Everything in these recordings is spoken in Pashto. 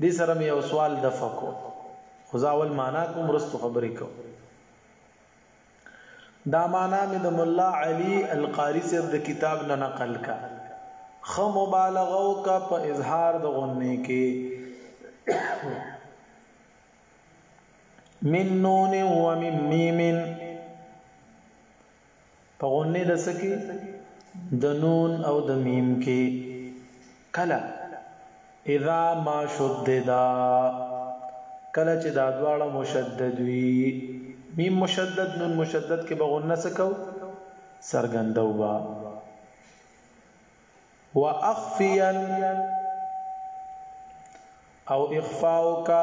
دې سره مې یو سوال دفع کو خو زه اول معنا کوم وروسته خبرې کوم دا معنا مې د مولا علي القاري صاحب د کتاب نه نقل کا خو مبالغه وکړه په اظهار د غنې کې من نون ومن میم په غنه د څه کې د نون او د میم کې کله اذا ما شددا کله چې دا دواړه مشدد وي میم مشدد نون مشدد کې بغونه سکو سرګندو با واخفيا او اخفاء کا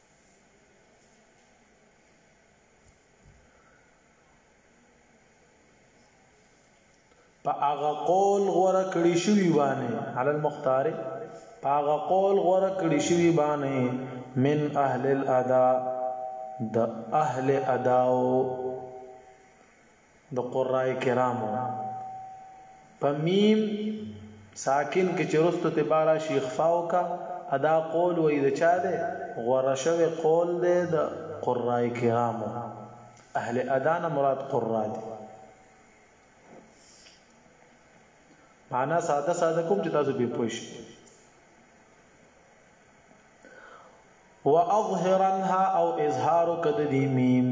په هغه قول غوړه کړی شوی باندې عل المختار په هغه قول غوړه کړی شوی باندې من اهل الادا د اهل اداو د قراء کرامو په میم ساکن کې چرستو ته بارا شیخ فاو کا ادا قول وې د چا ده غورشوي قول ده د قراء کرامو اهل ادا نه مراد قراء دي معنا ساده ساده کوم چې تاسو به پوه شئ واظهرنها او اظهار کد دی میم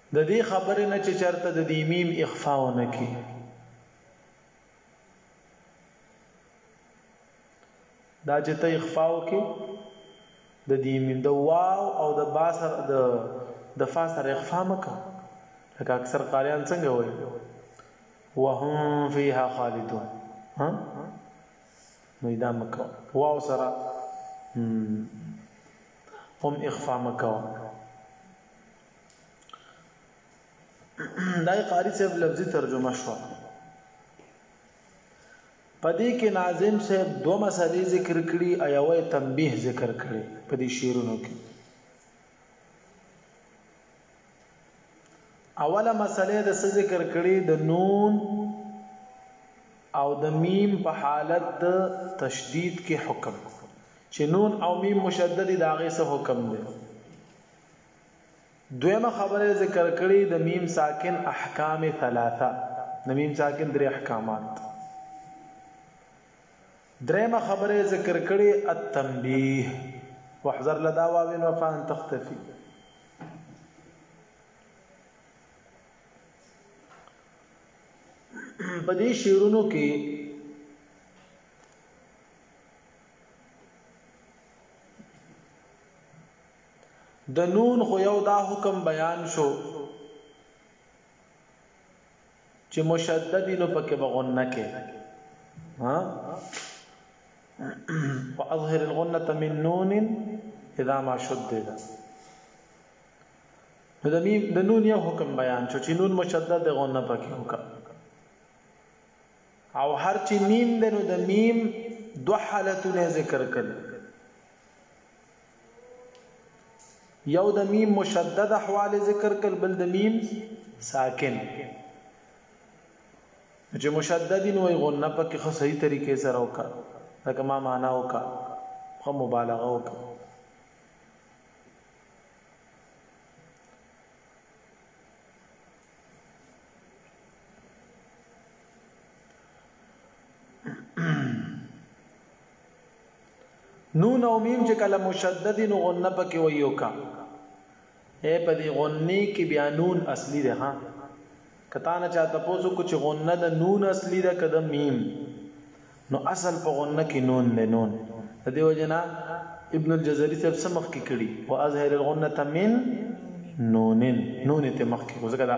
د دې خبرې نه چې چرته د دې میم اخفا ونه کی دا چې ته اخفا وکي د دې میم د واو او د باسر د د فاسر اخفا مکه لکه اکثر قاریان څنګه وایي وهم فيها خالدون ها میدان مکه واو سره هم اخفا مکه دا قاری صاحب لفظي ترجمه شو پدې کې ناظم صاحب دوه مسلې ذکر کړي او یو تنبیه ذکر کړي په دې شعرونو کې اوله مسله د څه ذکر کړي د نون او د میم په حالت د تشدید کې حکم چې نون او میم مشدد داغه څه حکم دی دویمه خبره یې ذکر کړې د میم ساکن احکام ثلاثه د میم ساکن درې احکامات دریمه خبره یې ذکر کړې التنبیه واحذر لدا واوین وفان تختفي په دې شعرونو کې د نون خو یو دا حکم بیان شو چې مشدد نو پکې بغنه کې ها واظهر الغنه من نون اذا ما شدد نو د میم د نون یو حکم بیان شو چې نون مشدد د غنه پکې وکړه او هر چې میم د نو د میم دو حالتونه ذکر کړل یو د میم مشدد احوال ذکر کړ بل د میم ساکن چې مشدد نو ای غنه پکې خو صحیح طریقې سره وکړه دا کما معنا وکړه خو مبالغه وکړه نون او میم چې کله مشدد نو غنه پکې وي او کا اے په دې غنه کې بیا نون اصلي ده ها کته نه چاته پوسو کو چې غنه د نون اصلي ده کده میم نو اصل په غنه کې نون ده نون د دې وجنا ابن الجزري صاحب سمخ کې کړي او ازهر الغنه من نونن نون ته مخ کې ځکه دا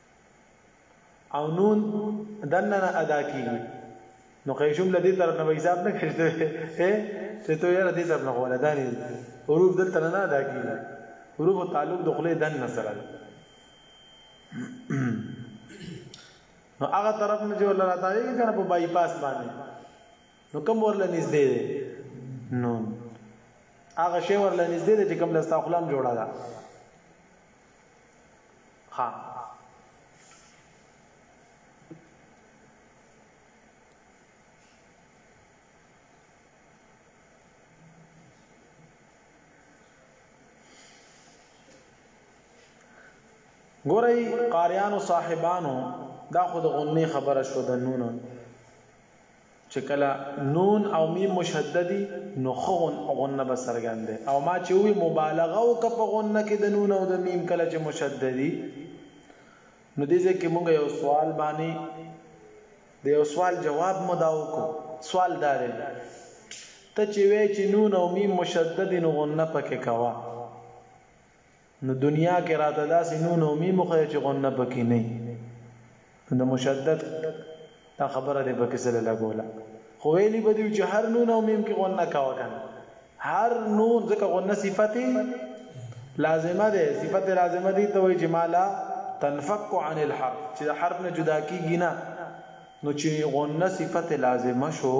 او نون دننه ادا کیږي نو قې جمله دې طرف نه حساب نه کړي ته ته ته یاره دې طرف نه غواړه دا نه حروف دلته نه ادا کیږي حروف تعلق د خلې دننه سره نو هغه طرف نه جو الله تعالی کې کنه په بای پاس باندې نو کوم ورله نږدې دی نو هغه شی ورله نږدې دی چې کوم لستا خپلم جوړا ده ها ګورئ قاریانو صاحبانو دا خود غنی خبره شو د نونو چې کله نون او میم مشدد وي نو خ غنه به څرګند دی او ما چې وی مبالغه وکړه په غنه کې د نون او د میم کله چې مشدد دي نو دې ځکه موږ یو سوال باندې د یو سوال جواب مو دا وکړو سوال دا دی ته چې وې چې نون او میم مشدد نو غنه پکې کوا نو دنیا کې راته داسې نون او میم خو چې غنه پکې نه د مشدد دا خبره دې پکې سره لګوله خو ویلی به دی چې هر نون او میم کې غنه کاوه کنه هر نون ځکه غنه صفته لازمه ده صفته لازمه دي ته وایي چې مالا تنفق عن الحرف چې حرف نه جدا کیږي نه نو چي غنه صفت لازمه شو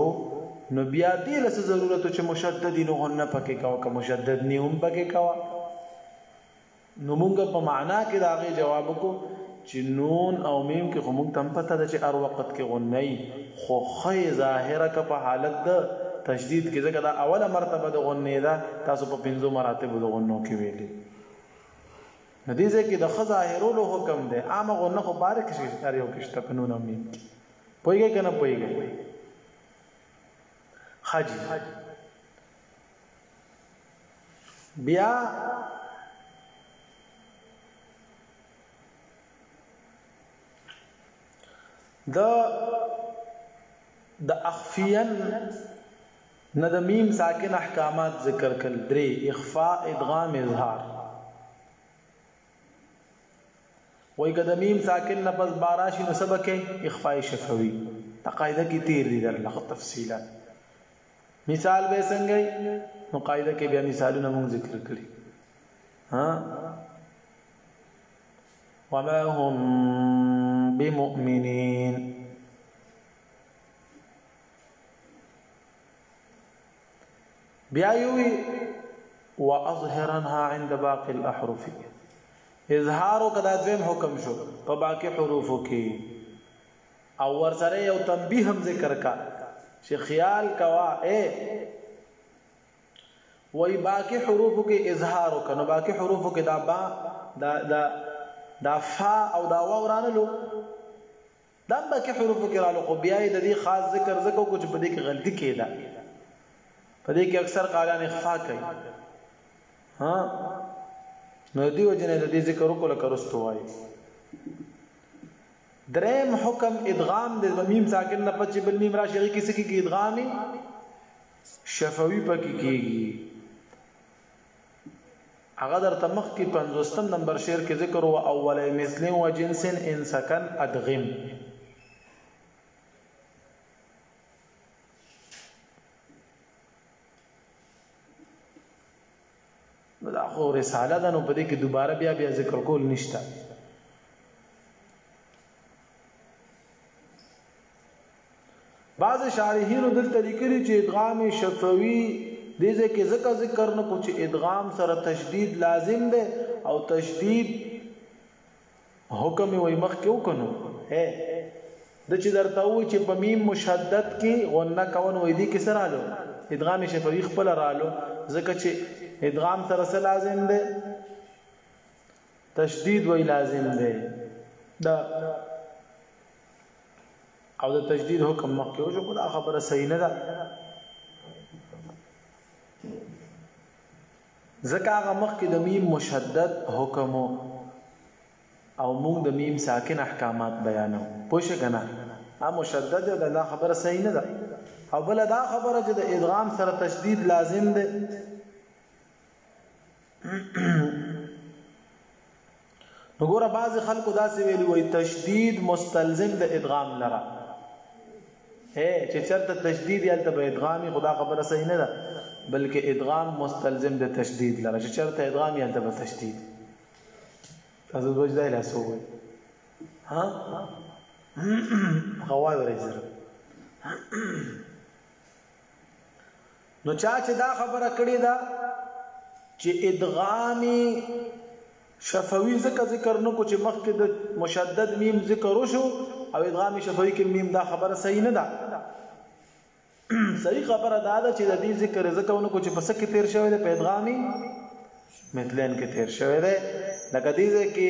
نو بیا دې له څه ضرورت چې مشدد نو غنه پکې کوه که مشدد نه هم پکې کوه نو موږ په معنا کې دا غي جواب کو چې نون او میم کې خو موږ تم پته ده چې هر وخت کې غنه خو خې ظاهره که په حالت ده تشدید کې ځکه دا اوله مرتبه د غنه ده تاسو په پنځو مراتب د غنو کې ویلي نو دې ځای کې د ښه ظاهرولو حکم دی عامه غونه خو بار کې شي هر یو کې شته په نون او میم کې پوهېږئ که نه پوهېږئ ښه جي بیا د د اخفین نه د ميم ساکن احکامات ذکر کړل درې اخفاء ادغام اظهار وای که د میم ساکن نه پس باراشي نو سبکه اخفای شفوي دا قاعده کې تیر دي در لغه تفصیلا مثال به څنګه نو قاعده کې بیا مثالونه موږ ذکر کړی ها وما هم بمؤمنين بیا یوی واظهرنها عند باقي الاحرف اظهار کدا دویم حکم شو په باقي حروفو کې او ورسره یو تنبیه هم ذکر کا چې خیال کوا اے وای باقی حروف کې اظهار وکنه باقی حروف کې دا با دا دا دا فا او دا واو رانلو دا هم باقي حروفو کې رالو خو بیا یې د دې خاص ذکر ځکه وکړو چې په دې کې غلطي کېده په دې کې اکثر قاریان اخفا کوي ها نو دې وجنه د دې ذکر وکړو لکه رستو وایي دریم حکم ادغام د میم ساکن نه پچې بل میم راشي هغه کیسه کې ادغامي شفوي پکې کیږي هغه درته مخکي پنځوستم نمبر شعر کې ذکر و اول مثل و جنس ان سکن ادغم دا خو رساله ده نو په دې کې دوباره بیا بیا ذکر کول نشته بعضې شارحینو دلته لیکلي چې ادغام شفوي دې ځای کې ځکه ذکر نه کو چې ادغام سره تشدید لازم دی او تشدید حکم وي مخ کې وکنو هه د چې درته وي چې په میم مشدد کې غنه کون وې دي کې سره الو ادغام شفوي خپل رالو ځکه چې ادغام سره سره لازم دی تشدید وی لازم دی دا او د تجدید حکم مخکې وشو خو دا خبره صحیح نه ده ځکه هغه مخکې د میم مشدد حکم او موږ د میم ساکن احکامات بیانو پوه شئ کنه ا مشدد ده دا خبره صحیح نه ده او بل دا خبره چې د ادغام سره تشدید لازم ده نو ګوره بعض خلکو دا سی ویلی وای تشدید مستلزم د ادغام لره اے چې چرته تشدید یالته به ادغامی خدا خبره صحیح نه ده بلکې ادغام مستلزم د تشدید لره چې چرته ادغام یالته به تشدید تاسو وجدای لا سو وای ها غوای ورې سره نو چا چې دا خبره کړې ده چې ادغام شفوي ذکر ذکر نه کو چې مخکې د مشدد میم ذکر وشو او ادغام شفوي کې میم دا خبره صحیح نه ده صحیح خبره دا ده چې د دې ذکر ذکر نه کو چې پس کې تیر شوی دی په ادغامي مثلین کې تیر شوی دی لکه دې کې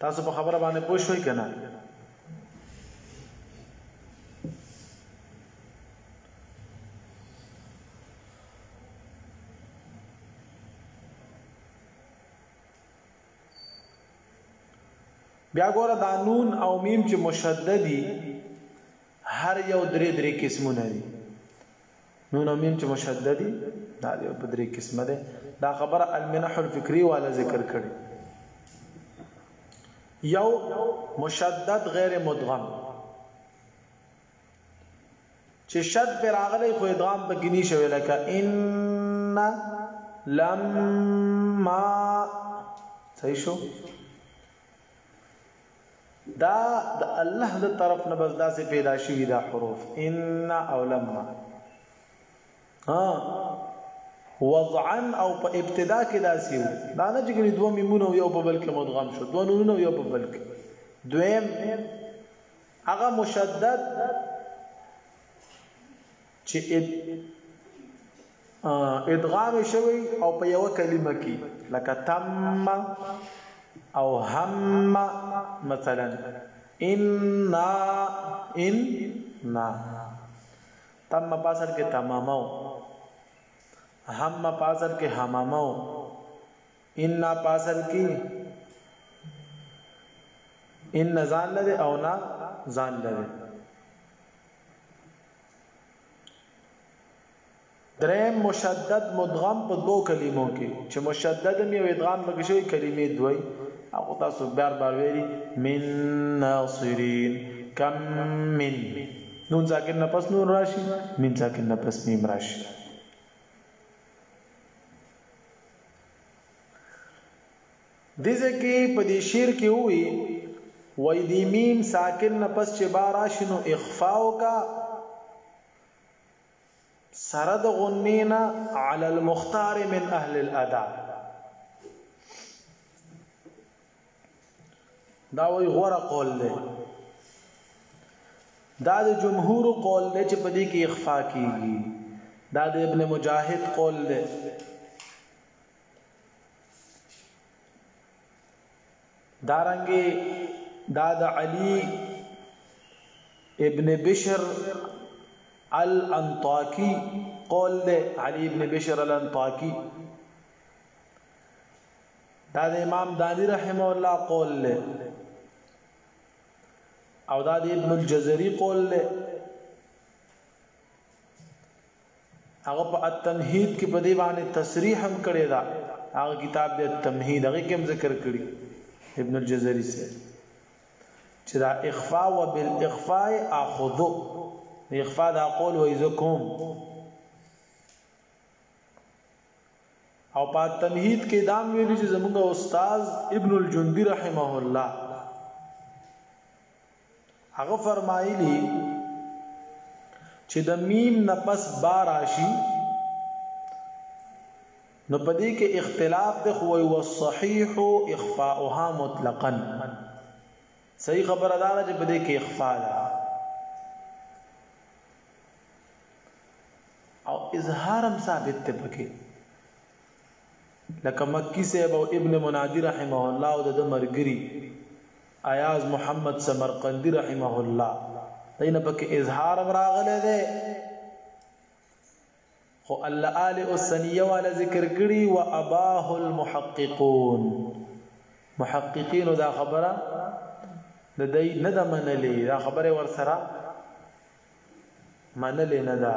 تاسو په خبره باندې پوه شوي کنه بیا ګوره دا نون او میم چې مشددي هر یو درې درې قسمونه دي نون او میم چې مشدد دي دا یو په درې قسمه ده دا خبره المنح الفکری والا ذکر کړي یو مشدد غیر مدغم چې شد پر اغلی خو ادغام په گنی شوی لکه ان لما صحیح شو دا د الله د طرف نه بس داسې پیدا شوی دا حروف ان او لما ها وضعا او په ابتدا کې داسې وو دا نه چې دوه میمونه یو په بل کې مدغم شو دوه نونونه یو په بل کې دویم هغه مشدد چې ادغام شوی او په یو کلمه کې لکه تم او هم مثلا ان نا ان نا تم پاسر کې تمامو هم پاسر کې همامو ان نا پاسر کې ان ځان لري او نا ځان لري دریم مشدد مدغم په دوو کلمو کې چې مشدد می او ادغام پکې شوی کلمې دوی هغه تاسو بار بار ویلي من ناصرین کم من نون ساکن نه پس نون راشي میم ساکن نه پس میم راشي دې ځای کې په دې شعر کې ووي، وايي دې ميم ساکن نه پس چې با راشي نو اخفاء وکړه سره د غنې نه علی المختار من اهل الادا دا وی غوره قول دی دا د جمهور قول دی چې په دې کې اخفا کیږي دا د ابن مجاهد قول دی دارنګي دا د علي ابن بشر الانطاکی قول ده علي ابن بشر الانطاکی دا د امام دانی رحمه الله قول ده او دا د ابن الجزري قول ده هغه په التمهید کې په دې باندې تصریح هم کړې ده هغه کتاب د تمهید هغه کې هم ذکر کړی ابن الجزری سره چې دا اخفاء وبالاخفاء اخذو اخفاء دا قول وای زکوم او په تمهید کې دام ویلي چې زموږ استاد ابن الجندي رحمه الله هغه فرمایلی چې د میم نه پس با راشي نو پدې کې اختلاف د خو او صحیح اخفاؤها مطلقا صحیح خبره ده چې پدې کې اخفاء ده او اظهارم ثابت ته پکې لکه مکی صاحب او ابن منادی رحمه الله او د ده مرګری ایاز محمد سمرقندی رحمه الله دینه پکې اظهار هم راغلی دی خو الله آل السنیه والا ذکر کړي و اباه المحققون محققین دا خبره د دې نه د منلې دا خبره ور سره منلې نه ده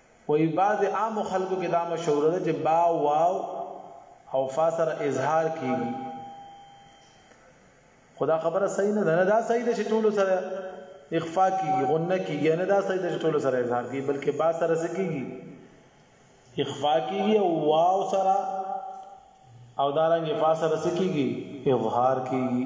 وایي بعضې عامو خلکو کې دا مشهوره ده چې با، واو او فا سره اظهار کېږي خو دا خبره صحیح نه ده نه دا صحیح ده چې ټولو سره اخفا کېږي غنه کېږي نه دا صحیح ده چې ټولو سره اظهار کېږي بلکې با سره څه کېږي اخفا کېږي او واو سره او دارنګ فا سره څه کېږي اظهار کېږي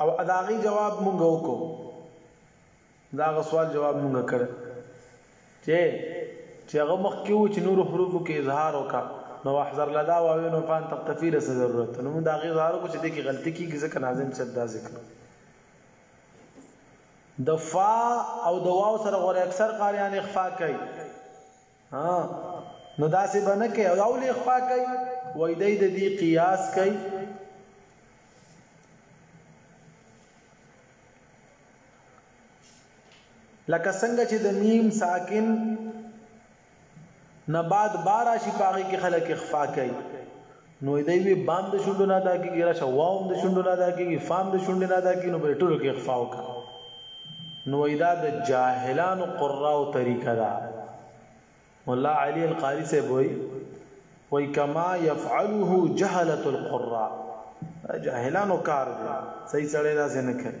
او اداغي جواب مونږ وکړو دا غسوال جواب مونږ کړ چې چې هغه مخ کې و چې نور حروف کې اظهار وکا نو احذر لدا واوی نو فان تقتفیر څه ضرورت نو مونږ دا غي اظهار کو چې د کې غلطي کیږي ځکه ناظم صاحب دا ذکر د فا او د واو سره غوړي اکثر قاریان اخفاء کوي ها نو داسې بنه کې او اول اخفا کوي وای دای د دې قیاس کوي لکه څنګه چې د میم ساکن نه بعد بارا شي پاغي کې خلک اخفا کوي نو دای وی بام د شونډو نه ادا کیږي راشه واوم د شونډو نه ادا کیږي فام د شونډو نه ادا کیږي نو په ټولو کې اخفا وکړه نو دا د جاهلانو قراو طریقه ده مولا علی القاری سے وای وای کما يفعله جهله القراء جاهلانو کار دی صحیح سره دا څنګه کوي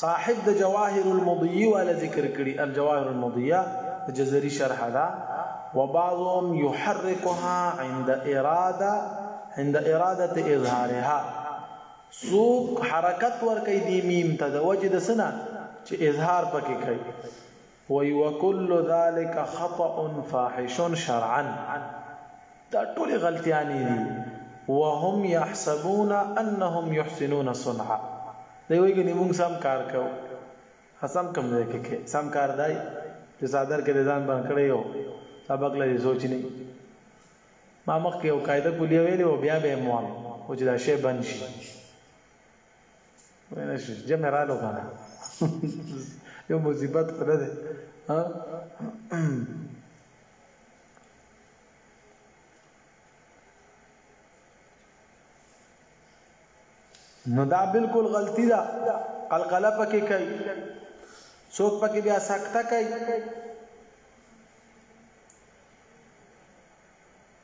صاحب د جواهر المضیی والا ذکر کړي الجواهر المضیه د جزری شرح ده وبعضهم يحركها عند اراده عند اراده اظهارها سوق حرکت ور کوي دی میم ته د وجه د سنا چې اظهار پکې کوي وی وکل ذلک خطأ فاحش شرعا دا ټول غلطیانی دی وهم يحسبون انهم يحسنون صنعا دی وی ګنی مونږ سم کار کو حسم کم دی کې سم کار دی چې صادر کې ځان بن کړی یو سبق لري سوچ نه ما مخ کې یو قاعده کولی ویلې او بیا به مو او چې دا شی بن شي وینا شي جمع رالو کنه یو مصیبت خدا ده ها نو دا بالکل غلطی ده قلقله پکې کوي څوک پکې بیا سکته کوي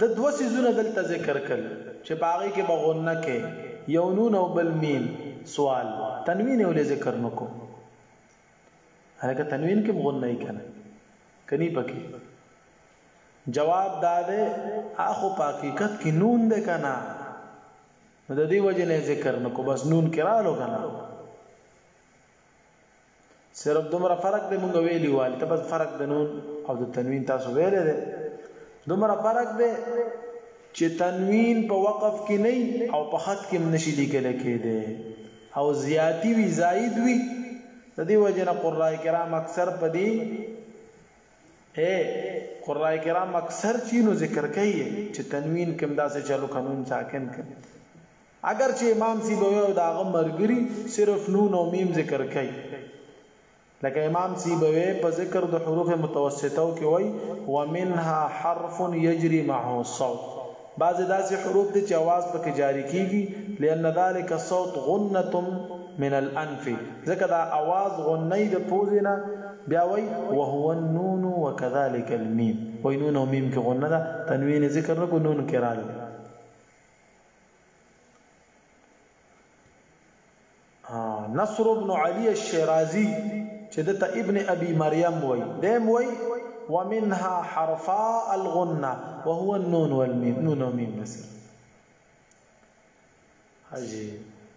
د دوه سيزونه دلته ذکر کړل چې پاغي کې بغونه کې یو نون او بل میم سوال تنوین ولې ذکر نکو هرکه تنوین کې بغونه نه کنه کني پکې جواب داده اخو په حقیقت کې نون ده کنه د دې وجه نه ذکر نکو بس نون کرالو کنه صرف دومره فرق دی مونږ ویلی وال ته بس فرق د نون او د تنوین تاسو ویل دی دومره فرق دی چې تنوین په وقف کې نه او په خط کې نشي لیکل کېده او زیاتی وی زائد وی د دې وجنه قرای کرام اکثر په دې اے قرای کرام اکثر چینو ذکر کوي چې تنوین کوم داسې چلو قانون ساکن کوي اګر چه امام سیبوی او د هغه مرګری صرف نون او میم ذکر کوي لکه امام سیبوی په ذکر د حروف متوسطه او کې وای ومنها حرف یجری معه الصوت بعض داسې حروف دي چې आवाज پکې جاری کیږي لئن ذلك صوت غنه من الانف ځکه دا आवाज غنه د پوزینه بیا وای وهو النون وكذلك الميم وای نون او میم کې غنه ده تنوین ذکر نکو نون کې راځي آه، نصر بن علي الشيرازي چې ابن ابي مريم وای دیم وای ومنها حرفا الغنة وهو النون والميم نون وميم نسر عجيب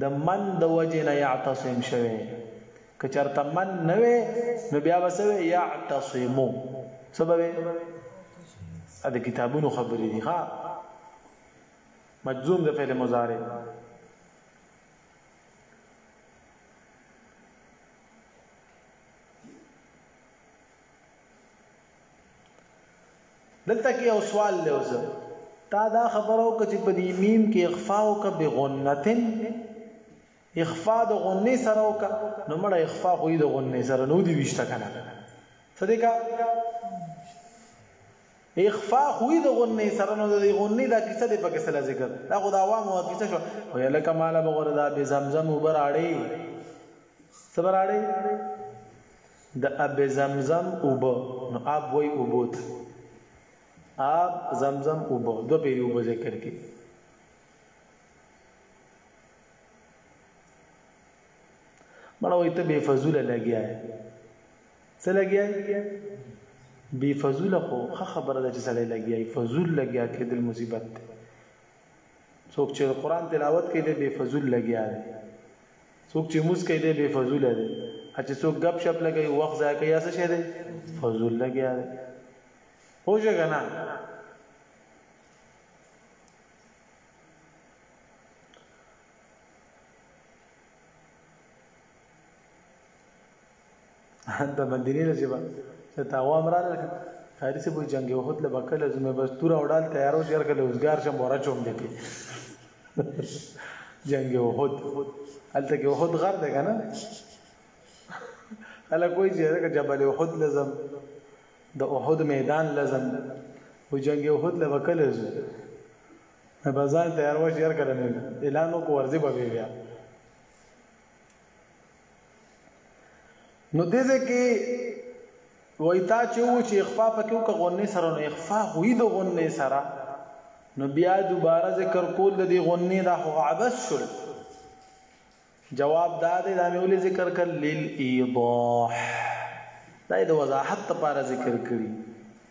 د من د وجې نه یعتصم شوی که چرته من نه وی نو بیا به څه وی یعتصمو څه به وی د کتابونو خبرې دي ها مجزوم د فعل مضارع دلته کې یو سوال دی اوس تا دا خبره وکړه چې په دې میم کې اخفاء وکړه بغنتن اخفاء د غنې سره وکړه نو مړه اخفاء خو یې د غنې سره نو دی وشته کنه صدقه اخفاء خو یې د غنې سره نو د غنې دا کیسه دی په کې سره ذکر دا خو د عوامو کیسه شو ویل کماله بغور دا به زمزم وبراړي څه به راړې د اب زمزم اوبه نو اب وای اوبو ته آب زمزم اوبه دو پیری اوبه ذکر کی مړه وای ته بے فضول لګیا څه لګیا بی فضول خو خه خبره ده چې سړی لګیای فضول لګیا کې د مصیبت ته څوک چې قران تلاوت کوي د بی فضول لګیا دی څوک چې موس کوي دی بے فضول دی چې څوک غب شپ لګي وخت ضایع کوي څه شه دی فضول لګي دی هو ځګه نه د مدینې له جبه چې تاوام را لږ قاری سه به جنگ وحد له بکل زمه بس تور اوډال تیارو جر کله اوسګار شم ورا چوم دي کې جنگ وحد الته کې وحد غر ده کنه الا کوئی چې هغه جبل وحد لزم د احد میدان لزم و جنگ احد له وکل زو مې بازار تیار و شهر کړم اعلان کو ورځي به بیا نو دې ځای کې وای تا چې و چې اخفا پکې وکړه غونې سره نو اخفا خو یې د غونې سره نو بیا دوباره ذکر کول د دې غونې دا خو عبس شول جواب دا دی دا مې ولې ذکر کړ لیل ایضاح دا د وضاحت لپاره ذکر کړی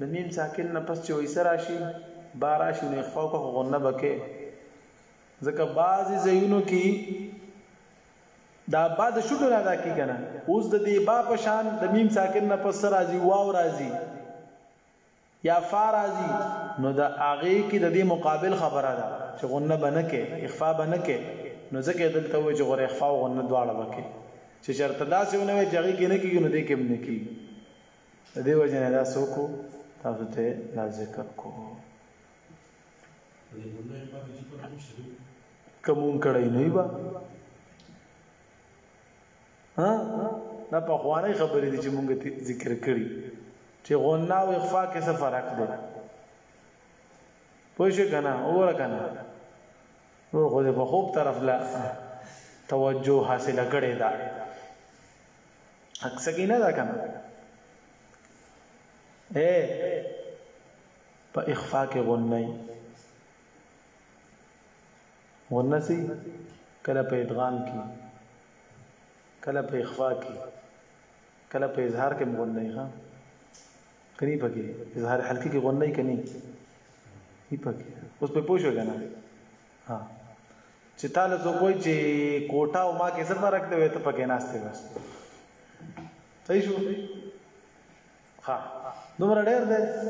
د میم ساکن نه پس چې ویسه راشي با راشي نو اخفاء کو غنه بکې ځکه بعضی زینو کې دا با د شکر ادا کی کنه اوس د دې با په شان د میم ساکن نه پس راځي واو راځي یا فا راځي نو د اغه کې د دې مقابل خبره ده چې غنه بنه کې اخفاء بنه کې نو ځکه دلته وایي چې غره اخفاء غنه دواړه بکې چې چرته داسې ونه وي چې هغه کې نه کیږي نو دې کې نه کیږي د دې وجه نه دا څوک تاسو ته دا ذکر کو کوم کړی نه با ها دا په خوانه خبرې دي چې مونږ ذکر کړی چې غنا او اخفا کې څه فرق دی پوه شو کنه اور کنه نور خو په خوب طرف لا توجه حاصله کړې ده اکسګی نه دا کنه اے په اخفا کې غنۍ غنه سي کله په ادغام کې کله په اخفا کې کله په اظهار کې غنۍ ها کړي پکې اظهار حلقي کې غنۍ کني هي پکې اوس په پوښو کنه ها چې تاله څوک وای چې کوټه او ما کې څه فرق دی ته پکې ناشته بس صحیح شو ها دومره ډېر دی